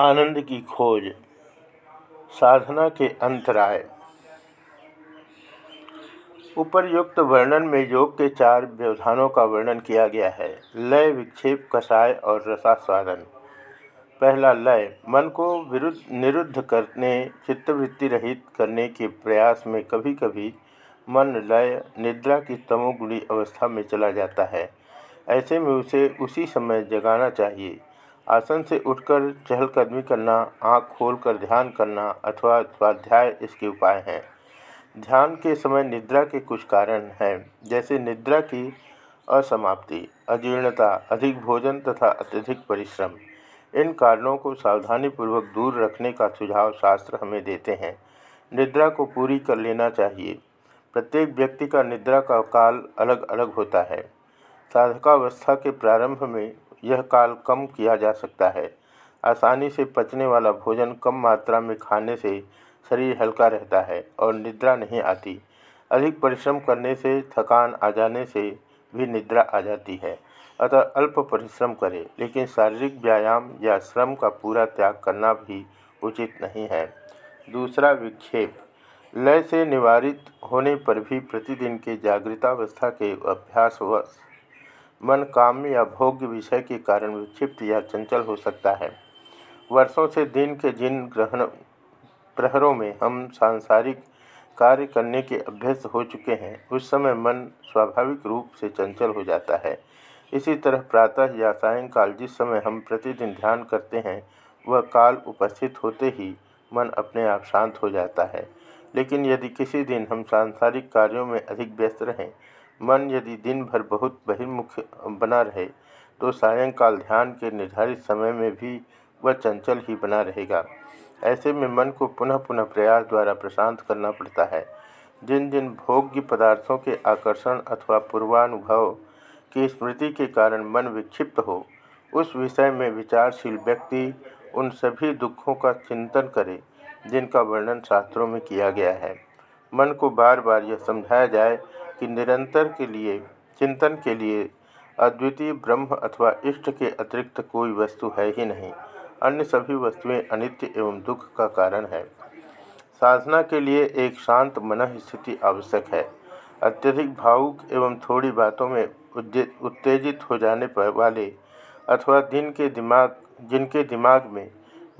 आनंद की खोज, साधना के अंतराय उपर्युक्त वर्णन में योग के चार व्यवधानों का वर्णन किया गया है। लय, विक्षेप कषाय और रसास्वादन। पहला लय, मन को विरुद्ध, निरुद्ध करने, चित्तवृत्ति रहित करने के प्रयास में कभी कभी मन लय, निद्रा की तमोगुणी अवस्था में चला जाता है। ऐसे में उसे उसी समय जगाना चाहिए। आसन से उठकर चहलकदमी करना, आँख खोलकर ध्यान करना अथवा स्वाध्याय इसके उपाय हैं। ध्यान के समय निद्रा के कुछ कारण हैं, जैसे निद्रा की असमाप्ति, अजीर्णता, अधिक भोजन तथा अत्यधिक परिश्रम। इन कारणों को सावधानीपूर्वक दूर रखने का सुझाव शास्त्र हमें देते हैं। निद्रा को पूरी कर लेना चाहिए। प्रत्येक व्यक्ति का निद्रा का काल अलग अलग होता है। साधकावस्था के प्रारंभ में यह काल कम किया जा सकता है। आसानी से पचने वाला भोजन कम मात्रा में खाने से शरीर हल्का रहता है और निद्रा नहीं आती। अधिक परिश्रम करने से थकान आ जाने से भी निद्रा आ जाती है। अतः अल्प परिश्रम करें, लेकिन शारीरिक व्यायाम या श्रम का पूरा त्याग करना भी उचित नहीं है। दूसरा विक्षेप। लय से निवारित होने पर भी प्रतिदिन के जागृतावस्था के अभ्यासवश मन काम्य या भोग्य विषय के कारण विक्षिप्त या चंचल हो सकता है। वर्षों से दिन के जिन ग्रहण प्रहरों में हम सांसारिक कार्य करने के अभ्यस्त हो चुके हैं, उस समय मन स्वाभाविक रूप से चंचल हो जाता है। इसी तरह प्रातः या सायंकाल जिस समय हम प्रतिदिन ध्यान करते हैं, वह काल उपस्थित होते ही मन अपने आप शांत हो जाता है। लेकिन यदि किसी दिन हम सांसारिक कार्यों में अधिक व्यस्त रहें मन यदि दिन भर बहुत बहिर्मुख बना रहे तो सायंकाल ध्यान के निर्धारित समय में भी वह चंचल ही बना रहेगा। ऐसे में मन को पुनः पुनः प्रयास द्वारा प्रशांत करना पड़ता है। जिन जिन भोग्य पदार्थों के आकर्षण अथवा पूर्वानुभव की स्मृति के कारण मन विक्षिप्त हो, उस विषय में विचारशील व्यक्ति उन सभी दुखों का चिंतन करे, जिनका वर्णन शास्त्रों में किया गया है। मन को बार बार यह समझाया जाए कि निरंतर के लिए, चिंतन के लिए अद्वितीय ब्रह्म अथवा इष्ट के अतिरिक्त कोई वस्तु है ही नहीं। अन्य सभी वस्तुएँ अनित्य एवं दुख का कारण है। साधना के लिए एक शांत मन स्थिति आवश्यक है। अत्यधिक भावुक एवं थोड़ी बातों में उत्तेजित हो जाने पर वाले अथवा दिन के दिमाग, जिनके दिमाग में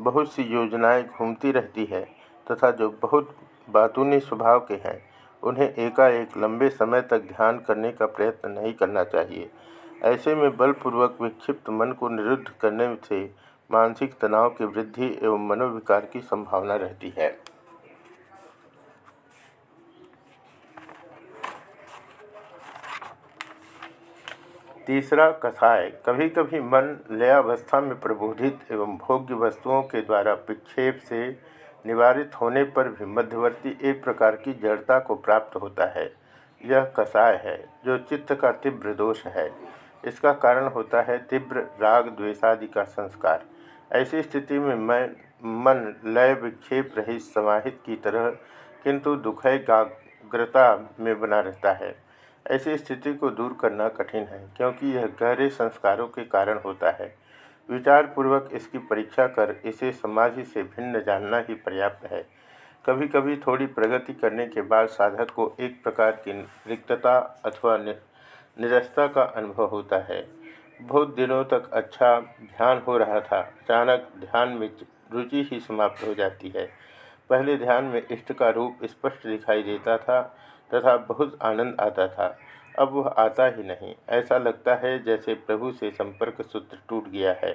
बहुत सी योजनाएँ घूमती रहती है तथा जो बहुत बातूनी स्वभाव के हैं उन्हें एकाएक लंबे समय तक ध्यान करने का प्रयत्न नहीं करना चाहिए। ऐसे में बलपूर्वक विक्षिप्त मन को निरुद्ध करने से मानसिक तनाव की वृद्धि एवं मनोविकार की संभावना रहती है। तीसरा कथाय कभी कभी मन लयावस्था में प्रबोधित एवं भोग्य वस्तुओं के द्वारा विक्षेप से निवारित होने पर भी मध्यवर्ती एक प्रकार की जड़ता को प्राप्त होता है। यह कषाय है, जो चित्त का तीव्र दोष है। इसका कारण होता है तीव्र राग द्वेषादि का संस्कार। ऐसी स्थिति में मैं मन लय विक्षेप रहित समाहित की तरह, किंतु दुखैकाग्रता में बना रहता है। ऐसी स्थिति को दूर करना कठिन है, क्योंकि यह गहरे संस्कारों के कारण होता है। विचारपूर्वक इसकी परीक्षा कर इसे समाधि से भिन्न जानना ही पर्याप्त है। कभी कभी थोड़ी प्रगति करने के बाद साधक को एक प्रकार की रिक्तता अथवा निरस्ता का अनुभव होता है। बहुत दिनों तक अच्छा ध्यान हो रहा था, अचानक ध्यान में रुचि ही समाप्त हो जाती है। पहले ध्यान में इष्ट का रूप स्पष्ट दिखाई देता था तथा बहुत आनंद आता था। अब वह आता ही नहीं। ऐसा लगता है जैसे प्रभु से संपर्क सूत्र टूट गया है।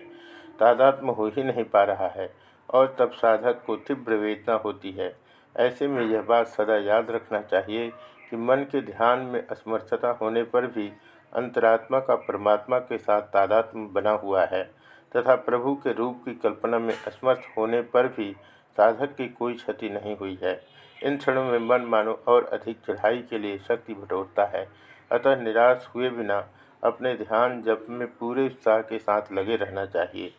तादात्म हो ही नहीं पा रहा है और तब साधक को तीव्र वेदना होती है। ऐसे में यह बात सदा याद रखना चाहिए कि मन के ध्यान में असमर्थता होने पर भी अंतरात्मा का परमात्मा के साथ तादात्म बना हुआ है तथा प्रभु के रूप की कल्पना में असमर्थ होने पर भी साधक की कोई क्षति नहीं हुई है। इन क्षणों में मन मानो और अधिक चढ़ाई के लिए शक्ति बटोरता है। अतः निराश हुए बिना अपने ध्यान जप में पूरे उत्साह के साथ लगे रहना चाहिए।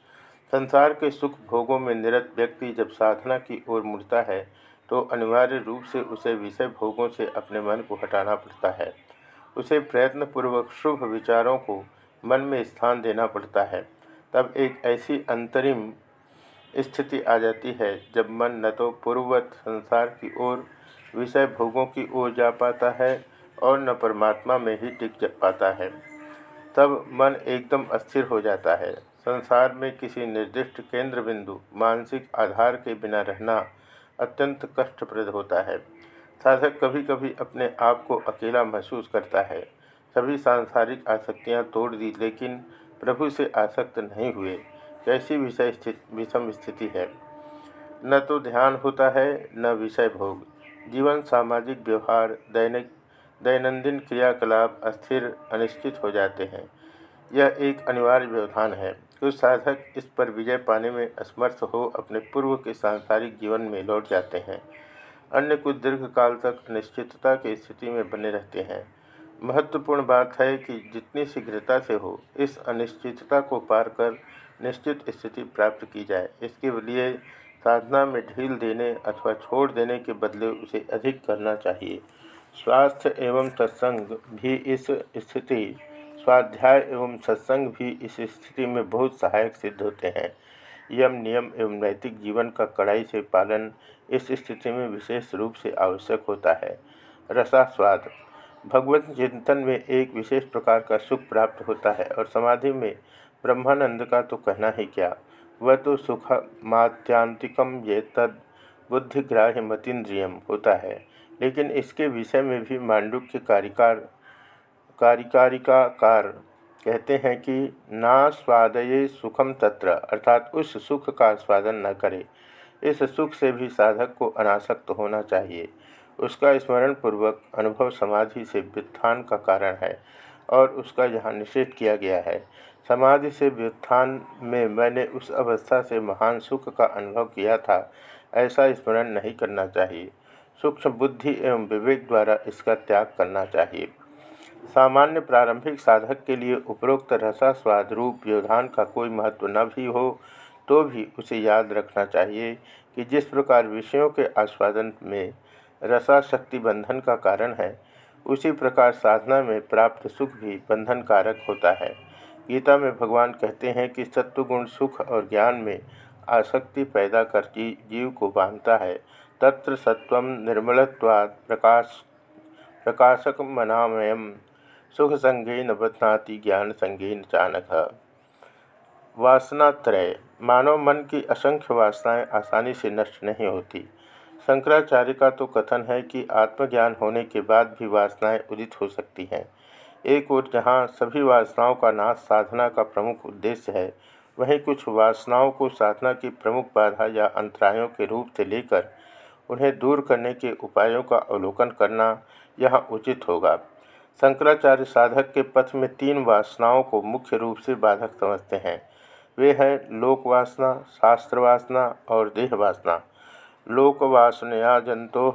संसार के सुख भोगों में निरत व्यक्ति जब साधना की ओर मुड़ता है तो अनिवार्य रूप से उसे विषय भोगों से अपने मन को हटाना पड़ता है। उसे प्रयत्नपूर्वक शुभ विचारों को मन में स्थान देना पड़ता है। तब एक ऐसी अंतरिम स्थिति आ जाती है, जब मन न तो पूर्ववत संसार की ओर, विषय भोगों की ओर जा पाता है और न परमात्मा में ही टिक पाता है। तब मन एकदम अस्थिर हो जाता है। संसार में किसी निर्दिष्ट केंद्र बिंदु मानसिक आधार के बिना रहना अत्यंत कष्टप्रद होता है। साधक कभी कभी अपने आप को अकेला महसूस करता है। सभी सांसारिक आसक्तियाँ तोड़ दी, लेकिन प्रभु से आसक्त नहीं हुए। कैसी विषय स्थिति, विषम स्थिति है। न तो ध्यान होता है, न विषय भोग। जीवन सामाजिक व्यवहार, दैनिक दैनंदिन क्रियाकलाप अस्थिर, अनिश्चित हो जाते हैं। यह एक अनिवार्य व्यवधान है। कुछ साधक इस पर विजय पाने में असमर्थ हो अपने पूर्व के सांसारिक जीवन में लौट जाते हैं। अन्य कुछ दीर्घकाल तक अनिश्चितता की स्थिति में बने रहते हैं। महत्वपूर्ण बात है कि जितनी शीघ्रता से हो, इस अनिश्चितता को पार कर निश्चित स्थिति प्राप्त की जाए। इसके लिए साधना में ढील देने अथवा छोड़ देने के बदले उसे अधिक करना चाहिए। स्वास्थ्य एवं सत्संग भी इस स्थिति, स्वाध्याय एवं सत्संग भी इस स्थिति में बहुत सहायक सिद्ध होते हैं। यम नियम एवं नैतिक जीवन का कड़ाई से पालन इस स्थिति में विशेष रूप से आवश्यक होता है। रसास्वाद, भगवत चिंतन में एक विशेष प्रकार का सुख प्राप्त होता है और समाधि में ब्रह्मानंद का तो कहना ही क्या? वह तो सुख मात्यांतिकम ये तद बुद्धिग्राह्य मतीन्द्रियम होता है। लेकिन इसके विषय में भी मांडुक्य कारिकार, कारिकारिकाकार कहते हैं कि ना स्वादये सुखम तत्र, अर्थात उस सुख का स्वादन न करे। इस सुख से भी साधक को अनासक्त होना चाहिए। उसका स्मरण पूर्वक अनुभव समाधि से व्युत्थान का कारण है और उसका यहाँ निषेध किया गया है। समाधि से व्युत्थान में मैंने उस अवस्था से महान सुख का अनुभव किया था, ऐसा स्मरण नहीं करना चाहिए। सूक्ष्म बुद्धि एवं विवेक द्वारा इसका त्याग करना चाहिए। सामान्य प्रारंभिक साधक के लिए उपरोक्त रसा स्वाद रूप व्यवधान का कोई महत्व न भी हो तो भी उसे याद रखना चाहिए कि जिस प्रकार विषयों के आस्वादन में रसा शक्ति बंधन का कारण है, उसी प्रकार साधना में प्राप्त सुख भी बंधन कारक होता है। गीता में भगवान कहते हैं कि सत्वगुण सुख और ज्ञान में आसक्ति पैदा कर जीव को बांधता है। तत्र सत्व निर्मलत्वाद प्रकाश, प्रकाशक मनामय सुख संगेन बदनाति ज्ञान संगेन चानक वासनात्रय। मानव मन की असंख्य वासनाएँ आसानी से नष्ट नहीं होती। शंकराचार्य का तो कथन है कि आत्मज्ञान होने के बाद भी वासनाएँ उदित हो सकती हैं। एक ओर जहाँ सभी वासनाओं का नाश साधना का प्रमुख उद्देश्य है, वहीं कुछ वासनाओं को साधना की प्रमुख बाधा या अंतरायों के रूप से लेकर उन्हें दूर करने के उपायों का अवलोकन करना यहाँ उचित होगा। शंकराचार्य साधक के पथ में तीन वासनाओं को मुख्य रूप से बाधक समझते हैं। वे हैं लोक वासना, शास्त्र वासना और देह वासना। लोक वासनया जंतो,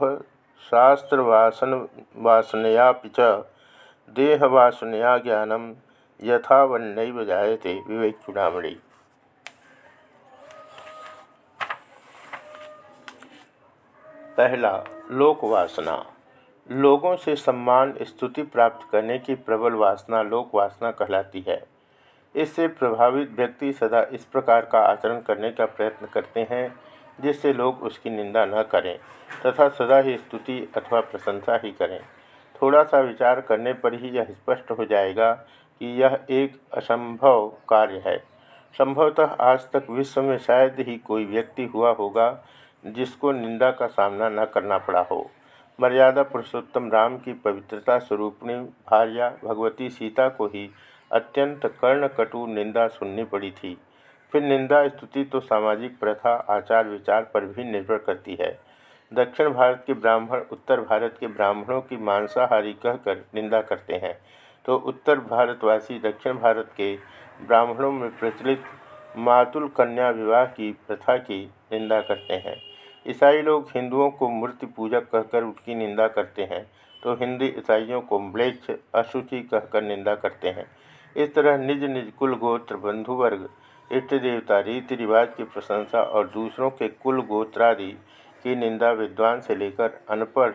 शास्त्र वासन वासनया पिच देह वासनया ज्ञानम वन्नैव जायते विवेक चूड़ामणि। पहला, लोक वासना। लोगों से सम्मान, स्तुति प्राप्त करने की प्रबल वासना लोक वासना कहलाती है। इससे प्रभावित व्यक्ति सदा इस प्रकार का आचरण करने का प्रयत्न करते हैं, जिससे लोग उसकी निंदा न करें, तथा सदा ही स्तुति अथवा प्रशंसा ही करें। थोड़ा सा विचार करने पर ही यह स्पष्ट हो जाएगा कि यह एक असंभव कार्य है। संभवतः आज तक विश्व में शायद ही कोई व्यक्ति हुआ होगा जिसको निंदा का सामना न करना पड़ा हो। मर्यादा पुरुषोत्तम राम की पवित्रता स्वरूपणी भार्या भगवती सीता को ही अत्यंत कर्णकटु निंदा सुननी पड़ी थी। फिर निंदा स्तुति तो सामाजिक प्रथा, आचार विचार पर भी निर्भर करती है। दक्षिण भारत के ब्राह्मण, उत्तर भारत के ब्राह्मणों की मांसाहारी कहकर निंदा करते हैं। तो उत्तर भारतवासी दक्षिण भारत के ब्राह्मणों में प्रचलित मातुल कन्या विवाह की प्रथा की निंदा करते हैं। ईसाई लोग हिंदुओं को मूर्ति पूजक कहकर उनकी निंदा करते हैं तो हिंदी ईसाइयों को म्लेच्छ, अशुचि कहकर निंदा करते हैं। इस तरह निज निज कुल गोत्र बंधुवर्ग इष्ट देवता, रीति रिवाज की प्रशंसा और दूसरों के कुल गोत्रादि की निंदा विद्वान से लेकर अनपढ़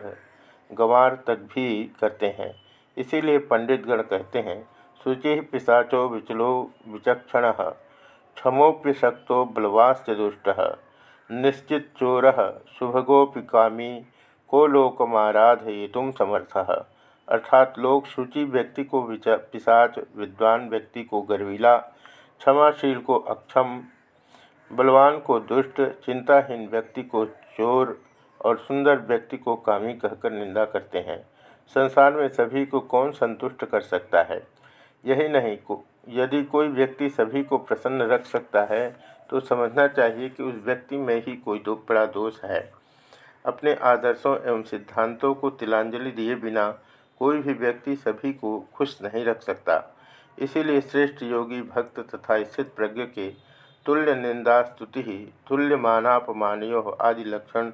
गंवार तक भी करते हैं। इसीलिए पंडितगण कहते हैं, शुचि पिशाचो विचलो विचक्षण क्षमोप्यशक्तो बलवाश्च दुष्ट। निश्चित चोर शुभगोपि कामी को लोकमाराधयितुम समर्थ। अर्थात लोक शुचि व्यक्ति को पिशाच, विद्वान व्यक्ति को गर्वीला, क्षमाशील को अक्षम, बलवान को दुष्ट, चिंताहीन व्यक्ति को चोर और सुंदर व्यक्ति को कामी कहकर निंदा करते हैं। संसार में सभी को कौन संतुष्ट कर सकता है? यही नहीं यदि कोई व्यक्ति सभी को प्रसन्न रख सकता है तो समझना चाहिए कि उस व्यक्ति में ही कोई दो, बड़ा दोष है। अपने आदर्शों एवं सिद्धांतों को तिलांजलि दिए बिना कोई भी व्यक्ति सभी को खुश नहीं रख सकता। इसीलिए श्रेष्ठ योगी, भक्त तथा स्थित प्रज्ञ के तुल्य निंदा, स्तुति ही तुल्य मानापमानियों आदि लक्षण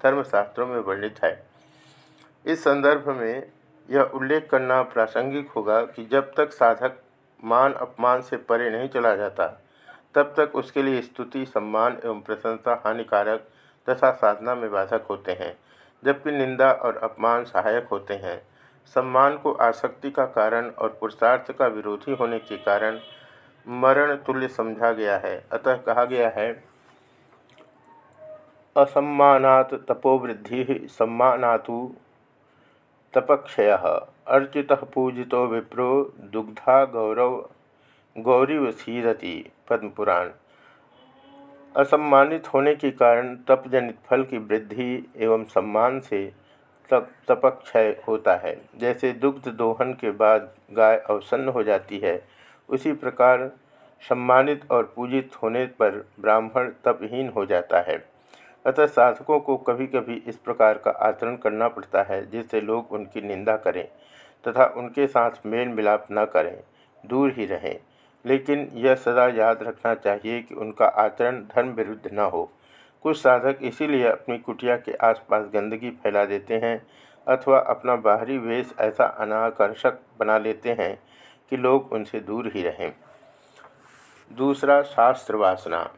धर्मशास्त्रों में वर्णित है। इस संदर्भ में यह उल्लेख करना प्रासंगिक होगा कि जब तक साधक मान अपमान से परे नहीं चला जाता। तब तक उसके लिए स्तुति, सम्मान एवं प्रशंसा हानिकारक तथा साधना में बाधक होते हैं, जबकि निंदा और अपमान सहायक होते हैं। सम्मान को आसक्ति का कारण और पुरुषार्थ का विरोधी होने के कारण मरण तुल्य समझा गया है। अतः कहा गया है, असम्मानात् तपोवृद्धि सम्मानातु तपक्षय। अर्चित पूजितो विप्रो, दुग्धा गौरव गौरीवशीरति पद्मपुराण। असम्मानित होने के कारण तपजनित फल की वृद्धि एवं सम्मान से तप, तपक्षय होता है। जैसे दुग्ध दोहन के बाद गाय अवसन्न हो जाती है, उसी प्रकार सम्मानित और पूजित होने पर ब्राह्मण तपहीन हो जाता है। अतः साधकों को कभी कभी इस प्रकार का आचरण करना पड़ता है, जिससे लोग उनकी निंदा करें तथा उनके साथ मेल मिलाप न करें, दूर ही रहें। लेकिन यह सदा याद रखना चाहिए कि उनका आचरण धर्म विरुद्ध न हो। कुछ साधक इसीलिए अपनी कुटिया के आसपास गंदगी फैला देते हैं अथवा अपना बाहरी वेश ऐसा अनाकर्षक बना लेते हैं कि लोग उनसे दूर ही रहें। दूसरा शास्त्र वासना।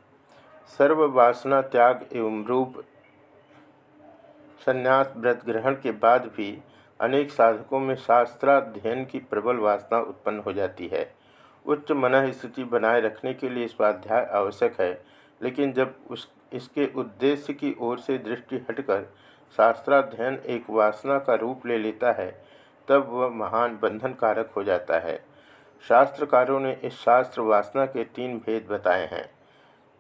सर्व वासना त्याग एवं रूप संन्यास व्रत ग्रहण के बाद भी अनेक साधकों में शास्त्राध्ययन की प्रबल वासना उत्पन्न हो जाती है। उच्च मन स्थिति बनाए रखने के लिए स्वाध्याय आवश्यक है, लेकिन जब उस, इसके उद्देश्य की ओर से दृष्टि हटकर शास्त्राध्ययन एक वासना का रूप ले लेता है, तब वह महान बंधन कारक हो जाता है। शास्त्रकारों ने इस शास्त्र वासना के तीन भेद बताए हैं।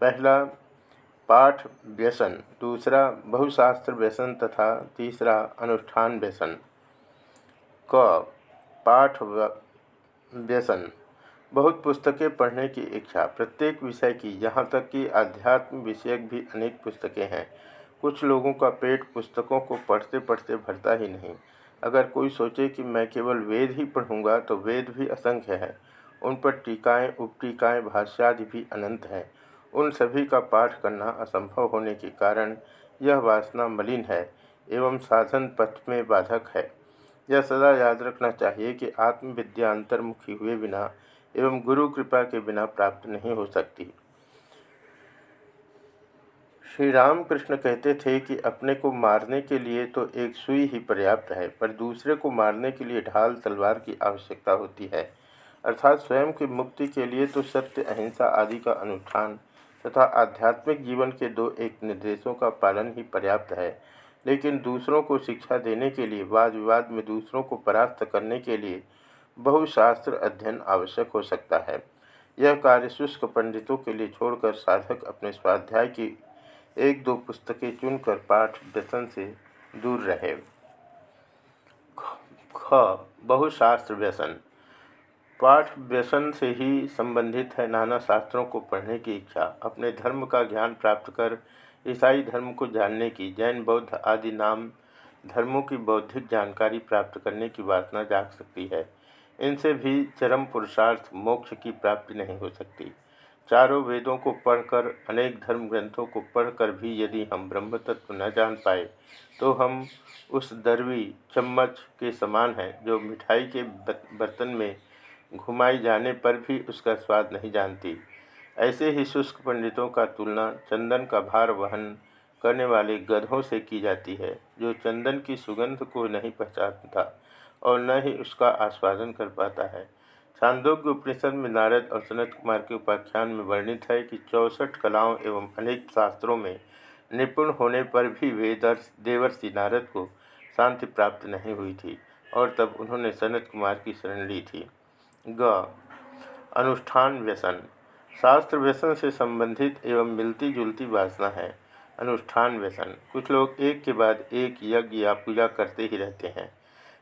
पहला पाठ व्यसन, दूसरा बहुशास्त्र व्यसन तथा तीसरा अनुष्ठान व्यसन। क, पाठ व्यसन। बहुत पुस्तकें पढ़ने की इच्छा। प्रत्येक विषय की, यहाँ तक कि आध्यात्म विषयक भी अनेक पुस्तकें हैं। कुछ लोगों का पेट पुस्तकों को पढ़ते पढ़ते भरता ही नहीं। अगर कोई सोचे कि मैं केवल वेद ही पढ़ूँगा तो वेद भी असंख्य है। उन पर टीकाएँ, उपटीकाएँ, भाष्यादि भी अनंत हैं। उन सभी का पाठ करना असंभव होने के कारण यह वासना मलिन है एवं साधन पथ में बाधक है। यह सदा याद रखना चाहिए कि आत्मविद्या अंतर्मुखी हुए बिना एवं गुरु कृपा के बिना प्राप्त नहीं हो सकती। श्री रामकृष्ण कहते थे कि अपने को मारने के लिए तो एक सुई ही पर्याप्त है, पर दूसरे को मारने के लिए ढाल तलवार की आवश्यकता होती है। अर्थात स्वयं की मुक्ति के लिए तो सत्य, अहिंसा आदि का अनुष्ठान तथा आध्यात्मिक जीवन के दो एक निर्देशों का पालन ही पर्याप्त है। लेकिन दूसरों को शिक्षा देने के लिए वाद विवाद में दूसरों को परास्त करने के लिए बहुशास्त्र अध्ययन आवश्यक हो सकता है। यह कार्य शुष्क पंडितों के लिए छोड़कर साधक अपने स्वाध्याय की एक दो पुस्तकें चुनकर पाठ व्यसन से दूर रहे। ख, बहुशास्त्र व्यसन। पाठ व्यसन से ही संबंधित है नाना शास्त्रों को पढ़ने की इच्छा। अपने धर्म का ज्ञान प्राप्त कर, ईसाई धर्म को जानने की, जैन, बौद्ध आदि नाम धर्मों की बौद्धिक जानकारी प्राप्त करने की वासना जाग सकती है। इनसे भी चरम पुरुषार्थ, मोक्ष की प्राप्ति नहीं हो सकती। चारों वेदों को पढ़कर, अनेक धर्म ग्रंथों को पढ़कर भी यदि हम ब्रह्म तत्व न जान पाए तो हम उस दरवी चम्मच के समान हैं जो मिठाई के बर्तन में घुमाई जाने पर भी उसका स्वाद नहीं जानती। ऐसे ही शुष्क पंडितों का तुलना चंदन का भार वहन करने वाले गधों से की जाती है, जो चंदन की सुगंध को नहीं पहचानता और न ही उसका आस्वादन कर पाता है। छांदोग्य उपनिषद में नारद और सनत कुमार के उपाख्यान में वर्णित है कि चौसठ कलाओं एवं अनेक शास्त्रों में निपुण होने पर भी वेदर्श, देवर्षि नारद को शांति प्राप्त नहीं हुई थी और तब उन्होंने सनत कुमार की शरण ली थी। ग, अनुष्ठान व्यसन। शास्त्र व्यसन से संबंधित एवं मिलती जुलती वासना है। अनुष्ठान व्यसन। कुछ लोग एक के बाद एक यज्ञ या पूजा करते ही रहते हैं,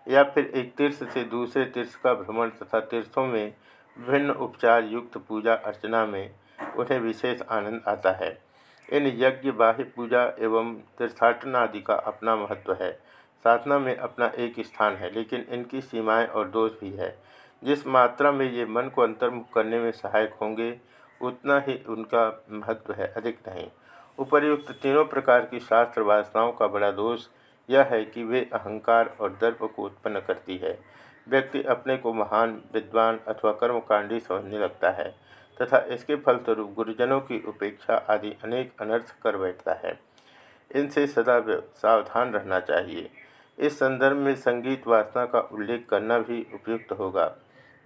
या फिर एक तीर्थ से दूसरे तीर्थ का भ्रमण तथा तीर्थों में विभिन्न उपचार युक्त पूजा अर्चना में उन्हें विशेष आनंद आता है। इन यज्ञ, बाह्य पूजा एवं तीर्थाटन आदि का अपना महत्व है। साधना में अपना एक स्थान है, लेकिन इनकी सीमाएँ और दोष भी है। जिस मात्रा में ये मन को अंतर्मुख करने में सहायक होंगे, उतना ही उनका महत्व है, अधिक नहीं। उपर्युक्त तीनों प्रकार की शास्त्र वासनाओं का बड़ा दोष यह है कि वे अहंकार और दर्प को उत्पन्न करती है। व्यक्ति अपने को महान, विद्वान अथवा कर्मकांडी समझने लगता है, तथा इसके फलस्वरूप गुरुजनों की उपेक्षा आदि अनेक अनर्थ कर बैठता है। इनसे सदा सावधान रहना चाहिए। इस संदर्भ में संगीत वासना का उल्लेख करना भी उपयुक्त होगा।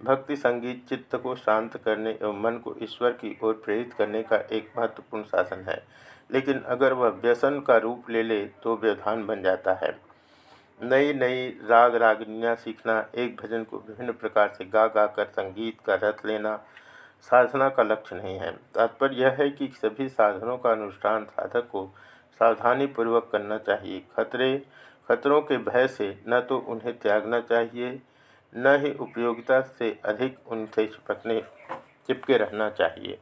भक्ति संगीत चित्त को शांत करने एवं मन को ईश्वर की ओर प्रेरित करने का एक महत्वपूर्ण साधन है। लेकिन अगर वह व्यसन का रूप ले ले तो व्यवधान बन जाता है। नई नई राग रागनियाँ सीखना, एक भजन को विभिन्न प्रकार से गा गा कर संगीत का रथ लेना, साधना का लक्ष्य नहीं है। तात्पर्य यह है कि सभी साधनों का अनुष्ठान साधक को सावधानी पूर्वक करना चाहिए। खतरे, खतरों के भय से न तो उन्हें त्यागना चाहिए न ही उपयोगिता से अधिक उनसे चिपकने चिपके रहना चाहिए।